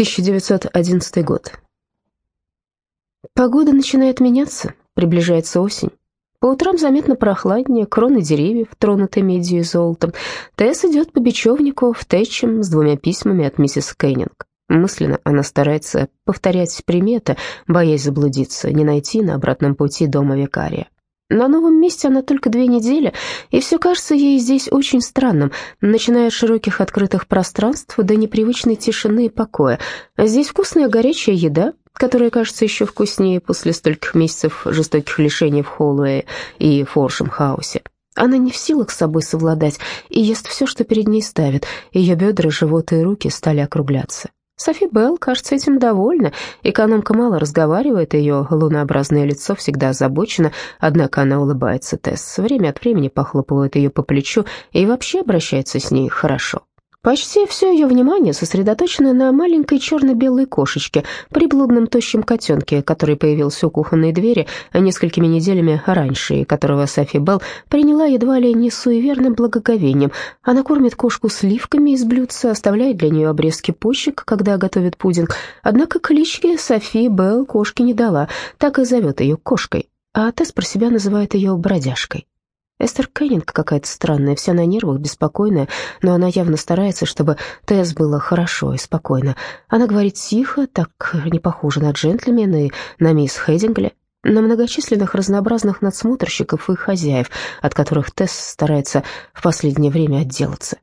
1911 год. Погода начинает меняться, приближается осень. По утрам заметно прохладнее, кроны деревьев, тронутые медью и золотом. Тесс идет по бечевнику в Тэтчем с двумя письмами от миссис Кеннинг. Мысленно она старается повторять приметы, боясь заблудиться, не найти на обратном пути дома викария. На новом месте она только две недели, и все кажется ей здесь очень странным, начиная от широких открытых пространств до непривычной тишины и покоя. Здесь вкусная горячая еда, которая кажется еще вкуснее после стольких месяцев жестоких лишений в Холлуэе и Форшем-хаусе. Она не в силах с собой совладать и ест все, что перед ней ставит. Ее бедра, живот и руки стали округляться. Софи Белл, кажется, этим довольна. Экономка мало разговаривает, ее лунообразное лицо всегда озабочено, однако она улыбается Тесс, время от времени похлопывает ее по плечу и вообще обращается с ней хорошо. Почти все ее внимание сосредоточено на маленькой черно-белой кошечке, приблудном тощем котенке, который появился у кухонной двери несколькими неделями раньше, и которого Софи Белл приняла едва ли не суеверным благоговением. Она кормит кошку сливками из блюдца, оставляет для нее обрезки почек, когда готовит пудинг. Однако клички Софи Белл кошке не дала, так и зовет ее кошкой, а Тесс про себя называет ее бродяжкой. Эстер Кеннинг какая-то странная, вся на нервах, беспокойная, но она явно старается, чтобы Тесс было хорошо и спокойно. Она говорит тихо, так не похоже на джентльмена и на мисс Хейдингли, на многочисленных разнообразных надсмотрщиков и хозяев, от которых Тесс старается в последнее время отделаться.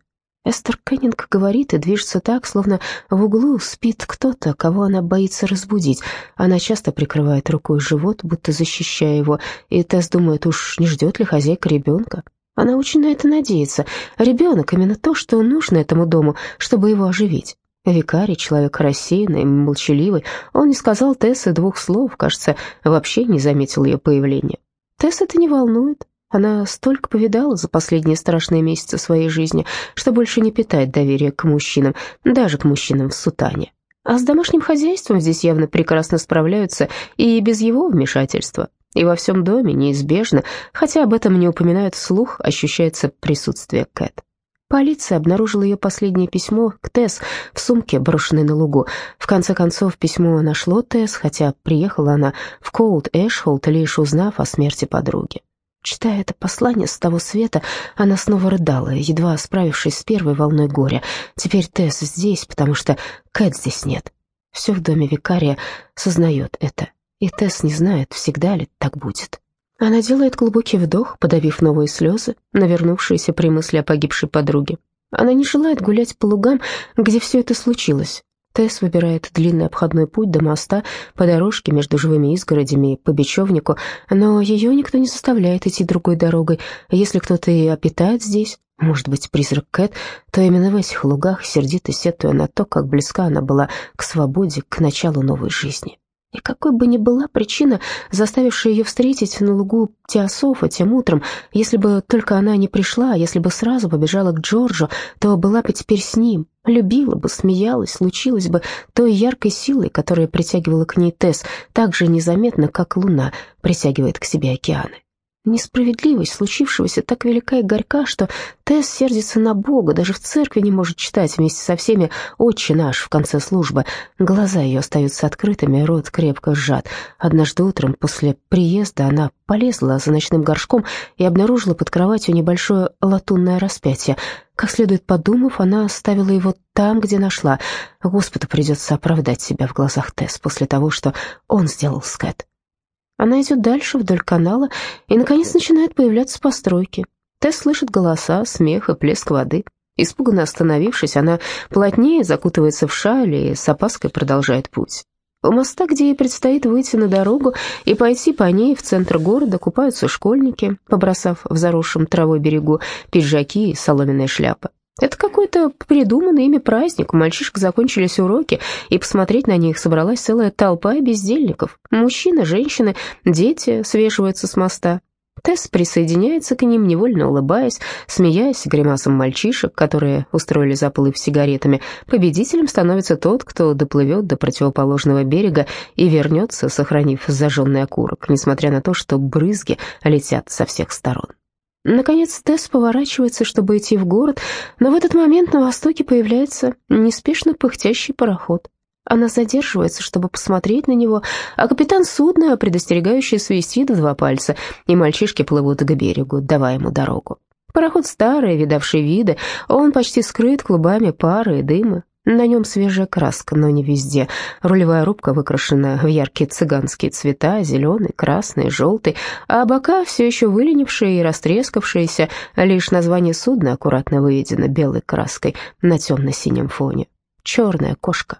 Эстер Кеннинг говорит и движется так, словно в углу спит кто-то, кого она боится разбудить. Она часто прикрывает рукой живот, будто защищая его, и Тесс думает, уж не ждет ли хозяйка ребенка. Она очень на это надеется. Ребенок — именно то, что нужно этому дому, чтобы его оживить. Викарий, человек рассеянный, молчаливый, он не сказал Тессе двух слов, кажется, вообще не заметил ее появления. Тесс это не волнует. Она столько повидала за последние страшные месяцы своей жизни, что больше не питает доверия к мужчинам, даже к мужчинам в сутане. А с домашним хозяйством здесь явно прекрасно справляются и без его вмешательства. И во всем доме неизбежно, хотя об этом не упоминают вслух, ощущается присутствие Кэт. Полиция обнаружила ее последнее письмо к Тесс в сумке, брошенной на лугу. В конце концов, письмо нашло Тесс, хотя приехала она в Коулд Эшхолд, лишь узнав о смерти подруги. Читая это послание с того света, она снова рыдала, едва справившись с первой волной горя. Теперь Тесс здесь, потому что Кэт здесь нет. Все в доме викария сознает это, и Тесс не знает, всегда ли так будет. Она делает глубокий вдох, подавив новые слезы, навернувшиеся при мысли о погибшей подруге. Она не желает гулять по лугам, где все это случилось. Тесс выбирает длинный обходной путь до моста по дорожке между живыми изгородями и по бечевнику, но ее никто не заставляет идти другой дорогой. Если кто-то и опитает здесь, может быть, призрак Кэт, то именно в этих лугах, сердито сетуя на то, как близка она была к свободе, к началу новой жизни. И какой бы ни была причина, заставившая ее встретить на лугу Теософа тем утром, если бы только она не пришла, если бы сразу побежала к Джорджу, то была бы теперь с ним, любила бы, смеялась, случилась бы той яркой силой, которая притягивала к ней Тесс так же незаметно, как луна притягивает к себе океаны. Несправедливость случившегося так велика и горька, что Тесс сердится на Бога, даже в церкви не может читать вместе со всеми «Отче наш» в конце службы. Глаза ее остаются открытыми, рот крепко сжат. Однажды утром после приезда она полезла за ночным горшком и обнаружила под кроватью небольшое латунное распятие. Как следует подумав, она оставила его там, где нашла. Господу придется оправдать себя в глазах Тесс после того, что он сделал с Кэт. Она идет дальше вдоль канала, и, наконец, начинают появляться постройки. Тесс слышит голоса, смех и плеск воды. Испуганно остановившись, она плотнее закутывается в шаль и с опаской продолжает путь. У моста, где ей предстоит выйти на дорогу и пойти по ней в центр города, купаются школьники, побросав в заросшем травой берегу пиджаки и соломенные шляпы. Это какой-то придуманный ими праздник. У мальчишек закончились уроки, и посмотреть на них собралась целая толпа бездельников. Мужчины, женщины, дети свешиваются с моста. Тесс присоединяется к ним, невольно улыбаясь, смеясь гримасом мальчишек, которые устроили заплыв сигаретами. Победителем становится тот, кто доплывет до противоположного берега и вернется, сохранив зажженный окурок, несмотря на то, что брызги летят со всех сторон. Наконец Тесс поворачивается, чтобы идти в город, но в этот момент на востоке появляется неспешно пыхтящий пароход. Она задерживается, чтобы посмотреть на него, а капитан судна, предостерегающий, свистит в два пальца, и мальчишки плывут к берегу, давая ему дорогу. Пароход старый, видавший виды, он почти скрыт клубами пары и дыма. На нем свежая краска, но не везде. Рулевая рубка выкрашена в яркие цыганские цвета, зеленый, красный, желтый, а бока все еще выленившие и растрескавшиеся, лишь название судна аккуратно выведено белой краской на темно-синем фоне. «Черная кошка».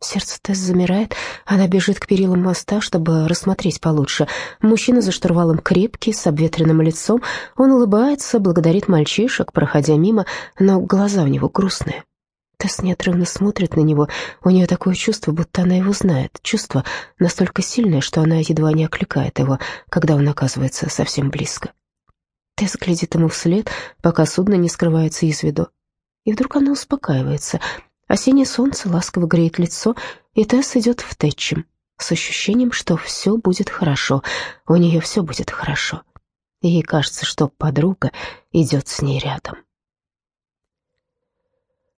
Сердце Тесс замирает, она бежит к перилам моста, чтобы рассмотреть получше. Мужчина за штурвалом крепкий, с обветренным лицом. Он улыбается, благодарит мальчишек, проходя мимо, но глаза у него грустные. Тесс неотрывно смотрит на него. У нее такое чувство, будто она его знает. Чувство настолько сильное, что она едва не окликает его, когда он оказывается совсем близко. Тесс глядит ему вслед, пока судно не скрывается из виду. И вдруг она успокаивается — Осеннее солнце ласково греет лицо, и Тесс идет в Тэтчем с ощущением, что все будет хорошо, у нее все будет хорошо. Ей кажется, что подруга идет с ней рядом.